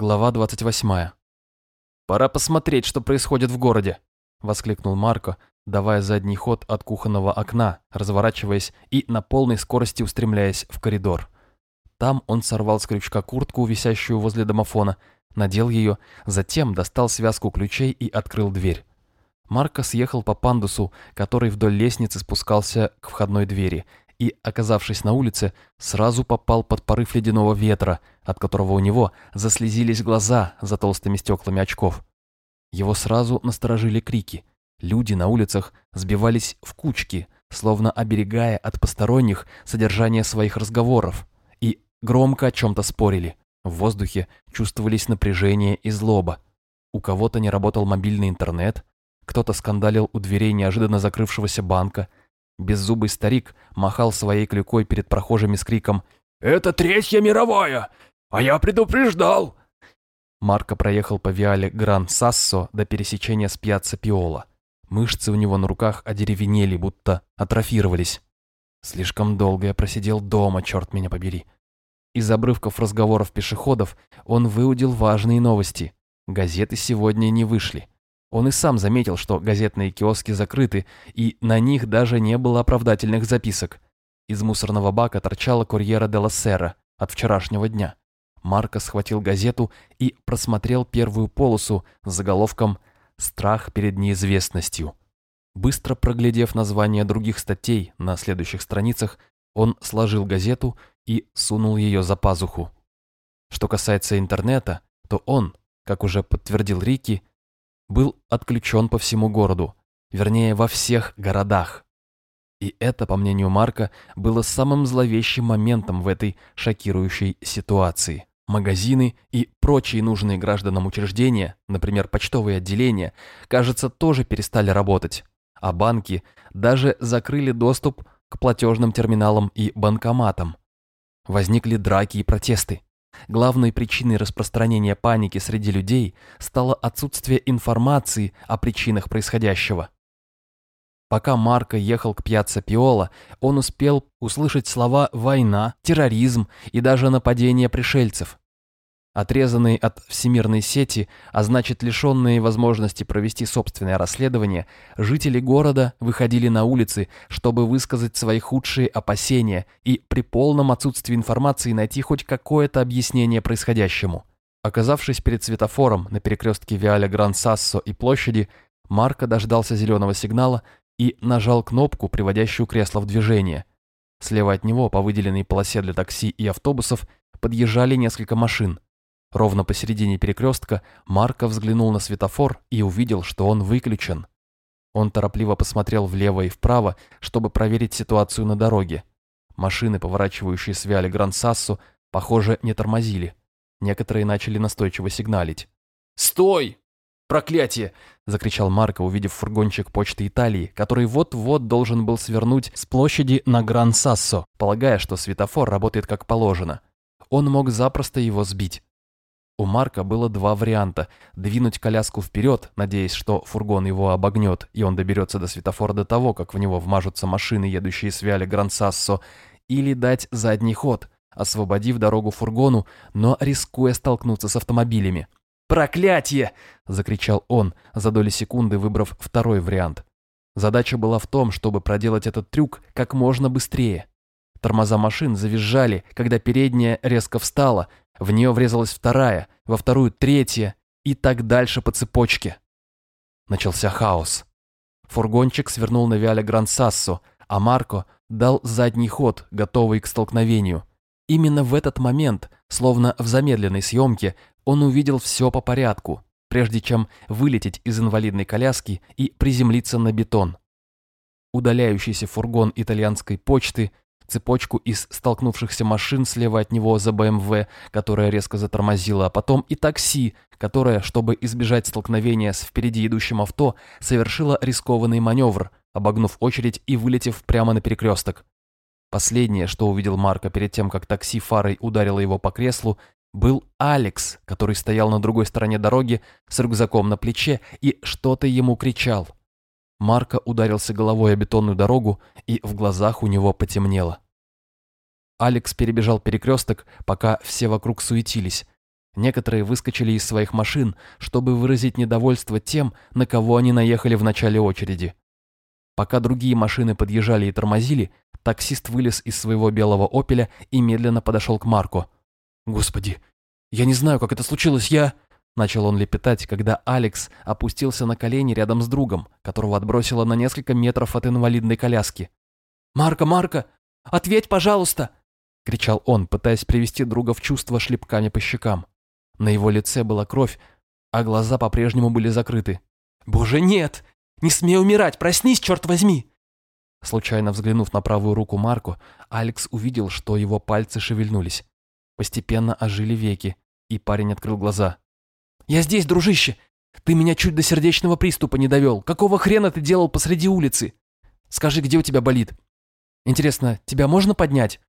Глава 28. «Пора посмотреть, что происходит в городе», — воскликнул Марко, давая задний ход от кухонного окна, разворачиваясь и на полной скорости устремляясь в коридор. Там он сорвал с крючка куртку, висящую возле домофона, надел ее, затем достал связку ключей и открыл дверь. Марко съехал по пандусу, который вдоль лестницы спускался к входной двери, и, оказавшись на улице, сразу попал под порыв ледяного ветра, от которого у него заслезились глаза за толстыми стеклами очков. Его сразу насторожили крики. Люди на улицах сбивались в кучки, словно оберегая от посторонних содержание своих разговоров, и громко о чем-то спорили. В воздухе чувствовались напряжение и злоба. У кого-то не работал мобильный интернет, кто-то скандалил у дверей неожиданно закрывшегося банка, Беззубый старик махал своей клюкой перед прохожими с криком «Это Третья мировая! А я предупреждал!» Марко проехал по Виале Гран-Сассо до пересечения с Пьяцца Пиола. Мышцы у него на руках одеревенели, будто атрофировались. Слишком долго я просидел дома, черт меня побери. Из обрывков разговоров пешеходов он выудил важные новости. Газеты сегодня не вышли. Он и сам заметил, что газетные киоски закрыты, и на них даже не было оправдательных записок. Из мусорного бака торчала курьера де ла Сера от вчерашнего дня. Марко схватил газету и просмотрел первую полосу с заголовком «Страх перед неизвестностью». Быстро проглядев названия других статей на следующих страницах, он сложил газету и сунул ее за пазуху. Что касается интернета, то он, как уже подтвердил Рики, был отключен по всему городу, вернее, во всех городах. И это, по мнению Марка, было самым зловещим моментом в этой шокирующей ситуации. Магазины и прочие нужные гражданам учреждения, например, почтовые отделения, кажется, тоже перестали работать, а банки даже закрыли доступ к платежным терминалам и банкоматам. Возникли драки и протесты. Главной причиной распространения паники среди людей стало отсутствие информации о причинах происходящего. Пока Марко ехал к Пьяцца Пиола, он успел услышать слова «война», «терроризм» и даже «нападение пришельцев». Отрезанные от всемирной сети, а значит лишенные возможности провести собственное расследование, жители города выходили на улицы, чтобы высказать свои худшие опасения и при полном отсутствии информации найти хоть какое-то объяснение происходящему. Оказавшись перед светофором на перекрестке Виаля Гран-Сассо и площади, Марко дождался зеленого сигнала и нажал кнопку, приводящую кресло в движение. Слева от него, по выделенной полосе для такси и автобусов, подъезжали несколько машин – Ровно посередине перекрестка Марко взглянул на светофор и увидел, что он выключен. Он торопливо посмотрел влево и вправо, чтобы проверить ситуацию на дороге. Машины, поворачивающие с Виали Гран-Сассу, похоже, не тормозили. Некоторые начали настойчиво сигналить. «Стой! Проклятие!» – закричал Марко, увидев фургончик почты Италии, который вот-вот должен был свернуть с площади на Гран-Сассо, полагая, что светофор работает как положено. Он мог запросто его сбить. У Марка было два варианта – двинуть коляску вперед, надеясь, что фургон его обогнет, и он доберется до светофора до того, как в него вмажутся машины, едущие с Виали Грансассо, или дать задний ход, освободив дорогу фургону, но рискуя столкнуться с автомобилями. «Проклятие!» – закричал он, за доли секунды выбрав второй вариант. Задача была в том, чтобы проделать этот трюк как можно быстрее. Тормоза машин завизжали, когда передняя резко встала, в нее врезалась вторая, во вторую третья и так дальше по цепочке. Начался хаос. Фургончик свернул на Виале Гран-Сассо, а Марко дал задний ход, готовый к столкновению. Именно в этот момент, словно в замедленной съемке, он увидел все по порядку, прежде чем вылететь из инвалидной коляски и приземлиться на бетон. Удаляющийся фургон итальянской почты цепочку из столкнувшихся машин слева от него за БМВ, которая резко затормозила, а потом и такси, которое, чтобы избежать столкновения с впереди идущим авто, совершило рискованный маневр, обогнув очередь и вылетев прямо на перекресток. Последнее, что увидел Марко перед тем, как такси фарой ударило его по креслу, был Алекс, который стоял на другой стороне дороги с рюкзаком на плече и что-то ему кричал. Марко ударился головой о бетонную дорогу, и в глазах у него потемнело. Алекс перебежал перекресток, пока все вокруг суетились. Некоторые выскочили из своих машин, чтобы выразить недовольство тем, на кого они наехали в начале очереди. Пока другие машины подъезжали и тормозили, таксист вылез из своего белого «Опеля» и медленно подошел к Марку. «Господи, я не знаю, как это случилось, я...» Начал он лепетать, когда Алекс опустился на колени рядом с другом, которого отбросило на несколько метров от инвалидной коляски. «Марка, Марка, ответь, пожалуйста!» — кричал он, пытаясь привести друга в чувство шлепками по щекам. На его лице была кровь, а глаза по-прежнему были закрыты. «Боже, нет! Не смей умирать! Проснись, черт возьми!» Случайно взглянув на правую руку Марку, Алекс увидел, что его пальцы шевельнулись. Постепенно ожили веки, и парень открыл глаза. «Я здесь, дружище! Ты меня чуть до сердечного приступа не довел. Какого хрена ты делал посреди улицы? Скажи, где у тебя болит? Интересно, тебя можно поднять?»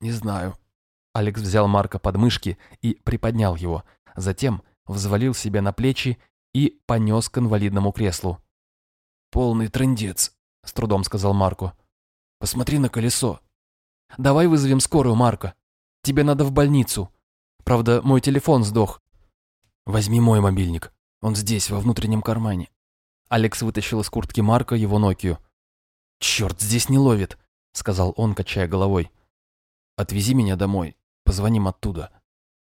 «Не знаю». Алекс взял Марка под мышки и приподнял его. Затем взвалил себя на плечи и понес к инвалидному креслу. «Полный трындец», — с трудом сказал Марку. «Посмотри на колесо». «Давай вызовем скорую, Марка. Тебе надо в больницу. Правда, мой телефон сдох. «Возьми мой мобильник. Он здесь, во внутреннем кармане». Алекс вытащил из куртки Марка его Нокию. «Черт, здесь не ловит», — сказал он, качая головой. «Отвези меня домой. Позвоним оттуда».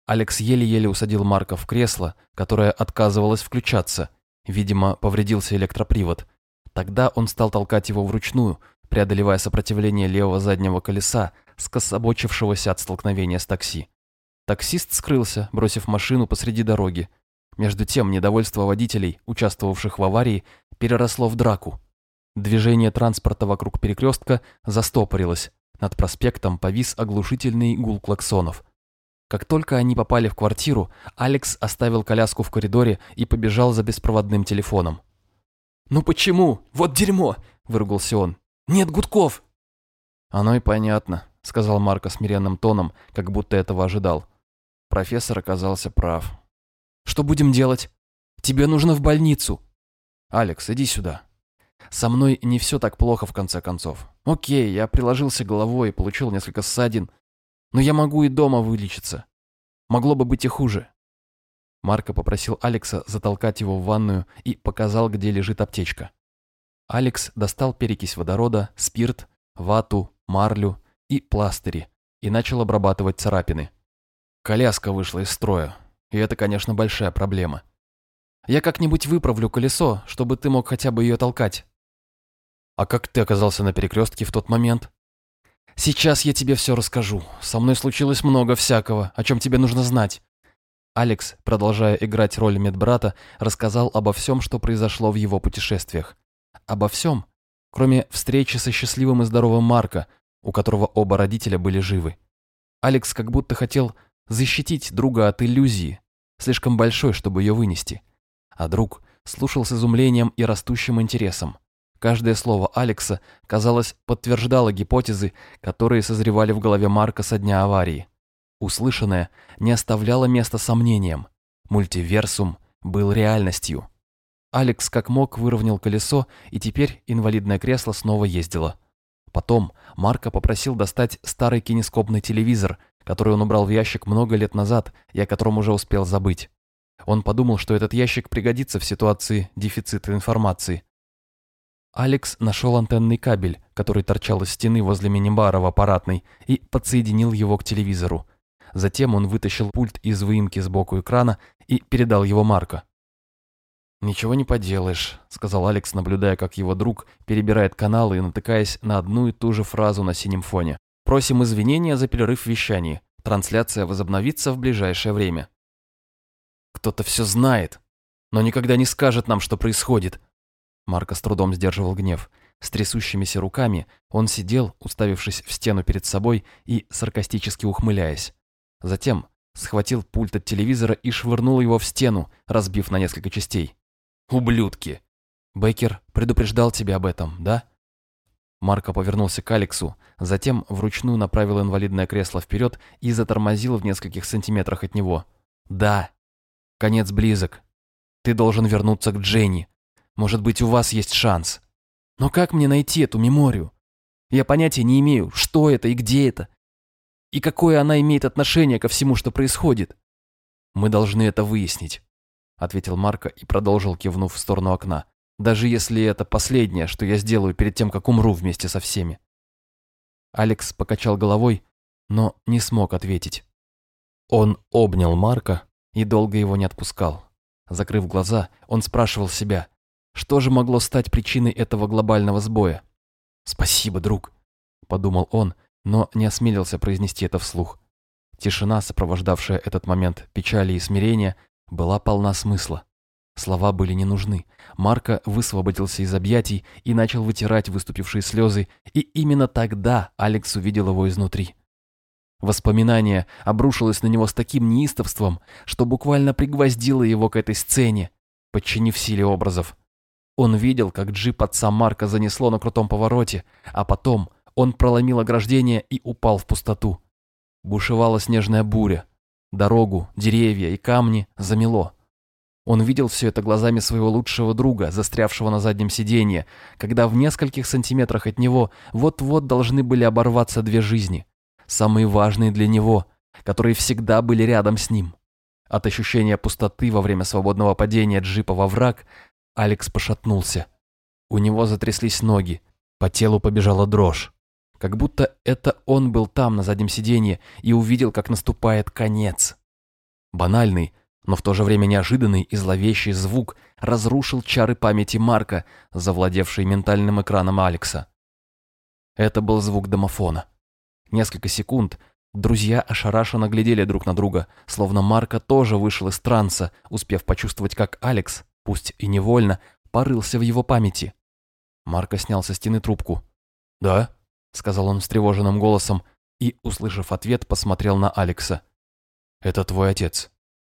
Алекс еле-еле усадил Марка в кресло, которое отказывалось включаться. Видимо, повредился электропривод. Тогда он стал толкать его вручную, преодолевая сопротивление левого заднего колеса, скособочившегося от столкновения с такси. Таксист скрылся, бросив машину посреди дороги. Между тем, недовольство водителей, участвовавших в аварии, переросло в драку. Движение транспорта вокруг перекрестка застопорилось. Над проспектом повис оглушительный гул клаксонов. Как только они попали в квартиру, Алекс оставил коляску в коридоре и побежал за беспроводным телефоном. «Ну почему? Вот дерьмо!» – выругался он. «Нет гудков!» «Оно и понятно», – сказал Марко смиренным тоном, как будто этого ожидал. Профессор оказался прав. «Что будем делать? Тебе нужно в больницу!» «Алекс, иди сюда!» «Со мной не все так плохо, в конце концов. Окей, я приложился головой и получил несколько ссадин, но я могу и дома вылечиться. Могло бы быть и хуже». Марко попросил Алекса затолкать его в ванную и показал, где лежит аптечка. Алекс достал перекись водорода, спирт, вату, марлю и пластыри и начал обрабатывать царапины. Коляска вышла из строя, и это, конечно, большая проблема. Я как-нибудь выправлю колесо, чтобы ты мог хотя бы ее толкать. А как ты оказался на перекрестке в тот момент? Сейчас я тебе все расскажу. Со мной случилось много всякого, о чем тебе нужно знать. Алекс, продолжая играть роль медбрата, рассказал обо всем, что произошло в его путешествиях. Обо всем, кроме встречи со счастливым и здоровым Марко, у которого оба родителя были живы. Алекс как будто хотел защитить друга от иллюзии, слишком большой, чтобы ее вынести. А друг слушал с изумлением и растущим интересом. Каждое слово Алекса, казалось, подтверждало гипотезы, которые созревали в голове Марка со дня аварии. Услышанное не оставляло места сомнениям. Мультиверсум был реальностью. Алекс как мог выровнял колесо, и теперь инвалидное кресло снова ездило. Потом Марка попросил достать старый кинескопный телевизор, который он убрал в ящик много лет назад и о котором уже успел забыть. Он подумал, что этот ящик пригодится в ситуации дефицита информации. Алекс нашел антенный кабель, который торчал из стены возле мини-бара в аппаратной, и подсоединил его к телевизору. Затем он вытащил пульт из выемки сбоку экрана и передал его Марко. «Ничего не поделаешь», — сказал Алекс, наблюдая, как его друг перебирает каналы и натыкаясь на одну и ту же фразу на синем фоне. Просим извинения за перерыв в вещании. Трансляция возобновится в ближайшее время. Кто-то все знает, но никогда не скажет нам, что происходит. Марко с трудом сдерживал гнев. С трясущимися руками он сидел, уставившись в стену перед собой и саркастически ухмыляясь. Затем схватил пульт от телевизора и швырнул его в стену, разбив на несколько частей. «Ублюдки!» Бейкер предупреждал тебя об этом, да? Марко повернулся к Алексу, затем вручную направил инвалидное кресло вперед и затормозил в нескольких сантиметрах от него. «Да, конец близок. Ты должен вернуться к Дженни. Может быть, у вас есть шанс. Но как мне найти эту меморию? Я понятия не имею, что это и где это. И какое она имеет отношение ко всему, что происходит. Мы должны это выяснить», — ответил Марко и продолжил, кивнув в сторону окна. «Даже если это последнее, что я сделаю перед тем, как умру вместе со всеми». Алекс покачал головой, но не смог ответить. Он обнял Марка и долго его не отпускал. Закрыв глаза, он спрашивал себя, что же могло стать причиной этого глобального сбоя. «Спасибо, друг», — подумал он, но не осмелился произнести это вслух. Тишина, сопровождавшая этот момент печали и смирения, была полна смысла. Слова были не нужны. Марко высвободился из объятий и начал вытирать выступившие слезы, и именно тогда Алекс увидел его изнутри. Воспоминание обрушилось на него с таким неистовством, что буквально пригвоздило его к этой сцене, подчинив силе образов. Он видел, как джип отца Марка занесло на крутом повороте, а потом он проломил ограждение и упал в пустоту. Бушевала снежная буря. Дорогу, деревья и камни замело. Он видел все это глазами своего лучшего друга, застрявшего на заднем сиденье, когда в нескольких сантиметрах от него вот-вот должны были оборваться две жизни самые важные для него, которые всегда были рядом с ним. От ощущения пустоты во время свободного падения джипа во враг Алекс пошатнулся. У него затряслись ноги, по телу побежала дрожь. Как будто это он был там, на заднем сиденье, и увидел, как наступает конец. Банальный, но в то же время неожиданный и зловещий звук разрушил чары памяти Марка, завладевший ментальным экраном Алекса. Это был звук домофона. Несколько секунд друзья ошарашенно глядели друг на друга, словно Марко тоже вышел из транса, успев почувствовать, как Алекс, пусть и невольно, порылся в его памяти. Марко снял со стены трубку. «Да?» — сказал он встревоженным голосом и, услышав ответ, посмотрел на Алекса. «Это твой отец».